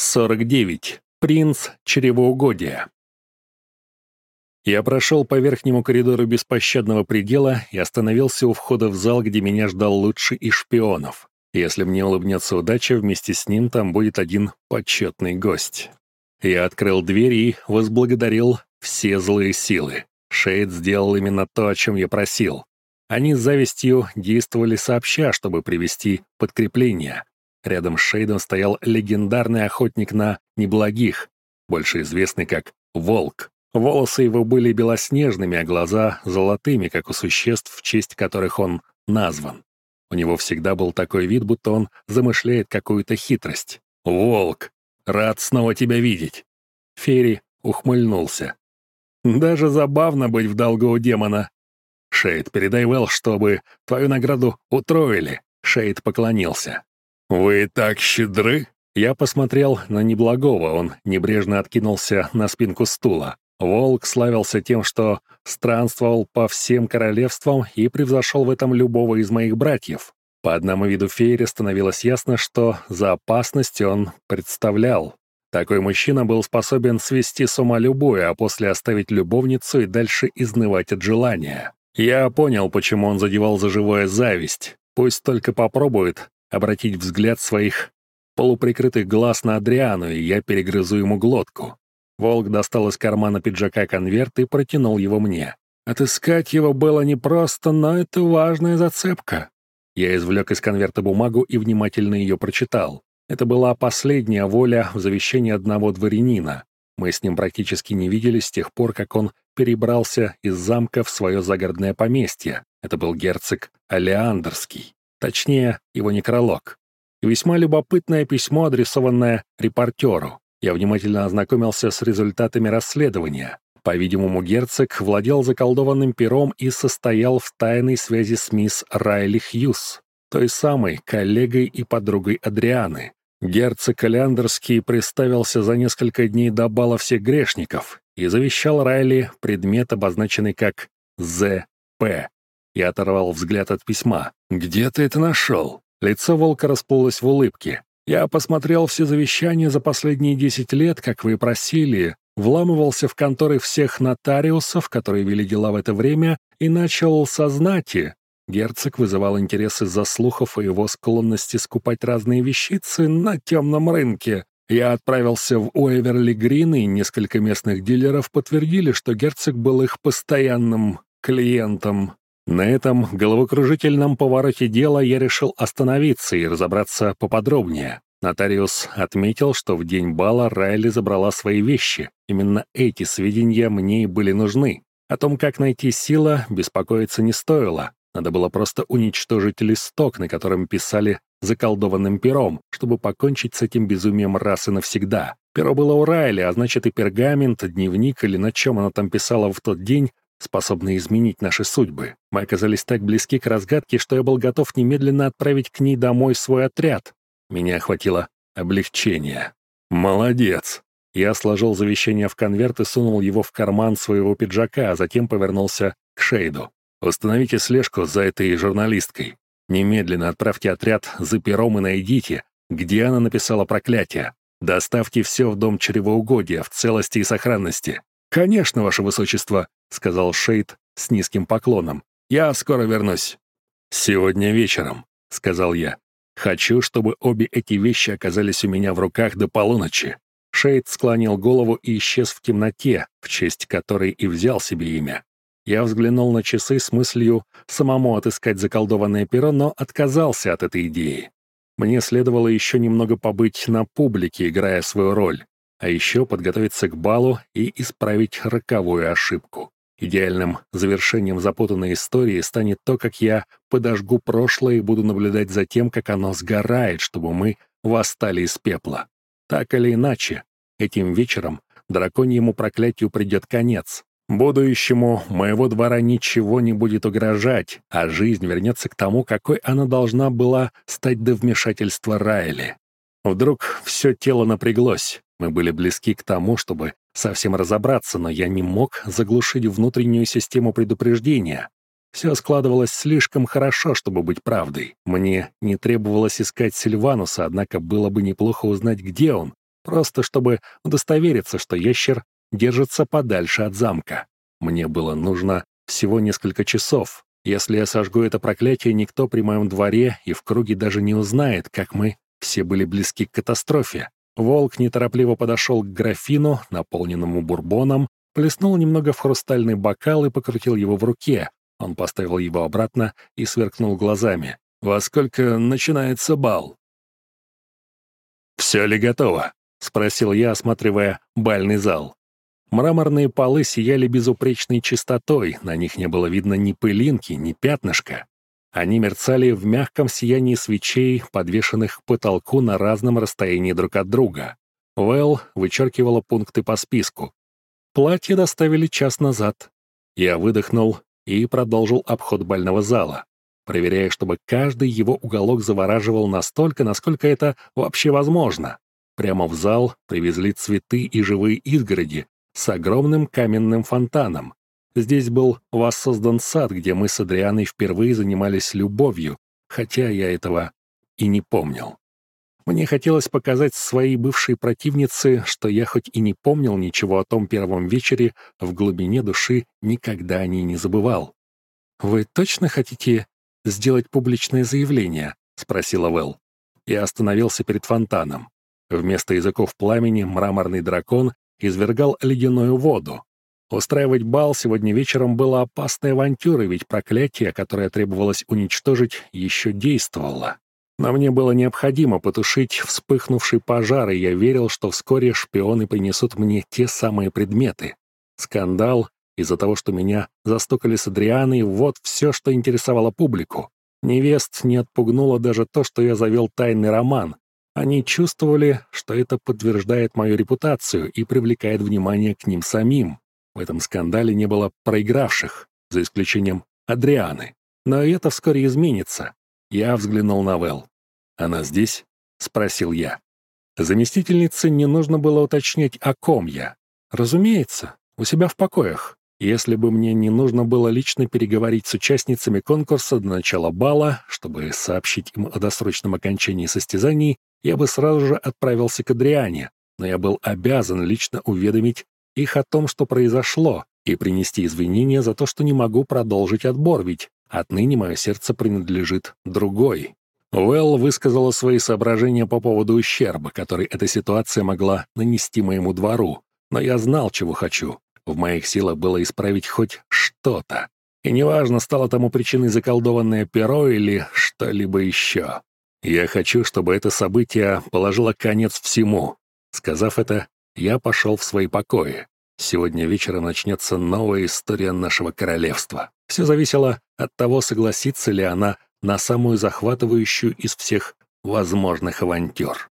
49. Принц чревоугодия. Я прошел по верхнему коридору беспощадного предела и остановился у входа в зал, где меня ждал лучший из шпионов. Если мне улыбнется удача, вместе с ним там будет один почетный гость. Я открыл дверь и возблагодарил все злые силы. Шейд сделал именно то, о чем я просил. Они с завистью действовали сообща, чтобы привести подкрепление. Рядом с Шейдом стоял легендарный охотник на неблагих, больше известный как Волк. Волосы его были белоснежными, а глаза — золотыми, как у существ, в честь которых он назван. У него всегда был такой вид, будто он замышляет какую-то хитрость. «Волк! Рад снова тебя видеть!» Ферри ухмыльнулся. «Даже забавно быть в долгу у демона!» «Шейд, передай Вэл, чтобы твою награду утроили!» Шейд поклонился. «Вы так щедры?» Я посмотрел на неблагого, он небрежно откинулся на спинку стула. Волк славился тем, что странствовал по всем королевствам и превзошел в этом любого из моих братьев. По одному виду феери становилось ясно, что за опасность он представлял. Такой мужчина был способен свести с ума любую, а после оставить любовницу и дальше изнывать от желания. Я понял, почему он задевал за живое зависть. Пусть только попробует, обратить взгляд своих полуприкрытых глаз на Адриану, и я перегрызу ему глотку. Волк достал из кармана пиджака конверт и протянул его мне. Отыскать его было непросто, но это важная зацепка. Я извлек из конверта бумагу и внимательно ее прочитал. Это была последняя воля в завещании одного дворянина. Мы с ним практически не виделись с тех пор, как он перебрался из замка в свое загородное поместье. Это был герцог Алеандерский. Точнее, его некролог. И весьма любопытное письмо, адресованное репортеру. Я внимательно ознакомился с результатами расследования. По-видимому, герцог владел заколдованным пером и состоял в тайной связи с мисс Райли Хьюз, той самой коллегой и подругой Адрианы. Герцог Леандерский представился за несколько дней до бала всех грешников и завещал Райли предмет, обозначенный как «ЗП», я оторвал взгляд от письма. «Где ты это нашел?» Лицо волка расплылось в улыбке. «Я посмотрел все завещания за последние десять лет, как вы просили, вламывался в конторы всех нотариусов, которые вели дела в это время, и начал сознать. Герцог вызывал интерес из-за слухов о его склонности скупать разные вещицы на темном рынке. Я отправился в Уэверли-Грин, и несколько местных дилеров подтвердили, что герцог был их постоянным клиентом. На этом головокружительном повороте дела я решил остановиться и разобраться поподробнее. Нотариус отметил, что в день бала Райли забрала свои вещи. Именно эти сведения мне и были нужны. О том, как найти сила, беспокоиться не стоило. Надо было просто уничтожить листок, на котором писали заколдованным пером, чтобы покончить с этим безумием раз и навсегда. Перо было у Райли, а значит и пергамент, дневник или на чем она там писала в тот день, способные изменить наши судьбы. Мы оказались так близки к разгадке, что я был готов немедленно отправить к ней домой свой отряд. Меня охватило облегчение. «Молодец!» Я сложил завещание в конверт и сунул его в карман своего пиджака, а затем повернулся к Шейду. «Установите слежку за этой журналисткой. Немедленно отправьте отряд за пером и найдите, где она написала проклятие. Доставьте все в дом чревоугодия в целости и сохранности. «Конечно, ваше высочество», — сказал Шейд с низким поклоном. «Я скоро вернусь». «Сегодня вечером», — сказал я. «Хочу, чтобы обе эти вещи оказались у меня в руках до полуночи». Шейд склонил голову и исчез в темноте, в честь которой и взял себе имя. Я взглянул на часы с мыслью самому отыскать заколдованное перо, но отказался от этой идеи. Мне следовало еще немного побыть на публике, играя свою роль а еще подготовиться к балу и исправить роковую ошибку. Идеальным завершением запутанной истории станет то, как я подожгу прошлое и буду наблюдать за тем, как оно сгорает, чтобы мы восстали из пепла. Так или иначе, этим вечером драконьему проклятию придет конец. Будущему моего двора ничего не будет угрожать, а жизнь вернется к тому, какой она должна была стать до вмешательства Райли. Вдруг все тело напряглось. Мы были близки к тому, чтобы совсем разобраться, но я не мог заглушить внутреннюю систему предупреждения. Все складывалось слишком хорошо, чтобы быть правдой. Мне не требовалось искать Сильвануса, однако было бы неплохо узнать, где он. просто чтобы удостовериться, что ящер держится подальше от замка. Мне было нужно всего несколько часов. Если я сожгу это проклятие, никто при моем дворе и в круге даже не узнает, как мы все были близки к катастрофе. Волк неторопливо подошел к графину, наполненному бурбоном, плеснул немного в хрустальный бокал и покрутил его в руке. Он поставил его обратно и сверкнул глазами. «Во сколько начинается бал?» «Все ли готово?» — спросил я, осматривая бальный зал. Мраморные полы сияли безупречной чистотой, на них не было видно ни пылинки, ни пятнышка. Они мерцали в мягком сиянии свечей, подвешенных к потолку на разном расстоянии друг от друга. Вэл вычеркивала пункты по списку. Платье доставили час назад. Я выдохнул и продолжил обход бального зала, проверяя, чтобы каждый его уголок завораживал настолько, насколько это вообще возможно. Прямо в зал привезли цветы и живые изгороди, с огромным каменным фонтаном. Здесь был воссоздан сад, где мы с Адрианой впервые занимались любовью, хотя я этого и не помнил. Мне хотелось показать своей бывшей противнице, что я хоть и не помнил ничего о том первом вечере, в глубине души никогда о ней не забывал. «Вы точно хотите сделать публичное заявление?» — спросила Вэл. Я остановился перед фонтаном. Вместо языков пламени мраморный дракон извергал ледяную воду. Устраивать бал сегодня вечером было опасной авантюрой, ведь проклятие, которое требовалось уничтожить, еще действовало. Но мне было необходимо потушить вспыхнувший пожар, и я верил, что вскоре шпионы принесут мне те самые предметы. Скандал из-за того, что меня застукали с Адрианой, вот все, что интересовало публику. Невест не отпугнуло даже то, что я завел тайный роман, они чувствовали, что это подтверждает мою репутацию и привлекает внимание к ним самим. В этом скандале не было проигравших, за исключением Адрианы. Но это вскоре изменится. Я взглянул на Вэл. «Она здесь?» — спросил я. Заместительнице не нужно было уточнять, о ком я. Разумеется, у себя в покоях. Если бы мне не нужно было лично переговорить с участницами конкурса до начала бала, чтобы сообщить им о досрочном окончании состязаний, я бы сразу же отправился к Адриане, но я был обязан лично уведомить их о том, что произошло, и принести извинения за то, что не могу продолжить отбор, ведь отныне мое сердце принадлежит другой. Уэлл высказала свои соображения по поводу ущерба, который эта ситуация могла нанести моему двору, но я знал, чего хочу. В моих силах было исправить хоть что-то. И неважно, стало тому причиной заколдованное перо или что-либо еще. Я хочу, чтобы это событие положило конец всему. Сказав это, я пошел в свои покои. Сегодня вечером начнется новая история нашего королевства. Все зависело от того, согласится ли она на самую захватывающую из всех возможных авантюр.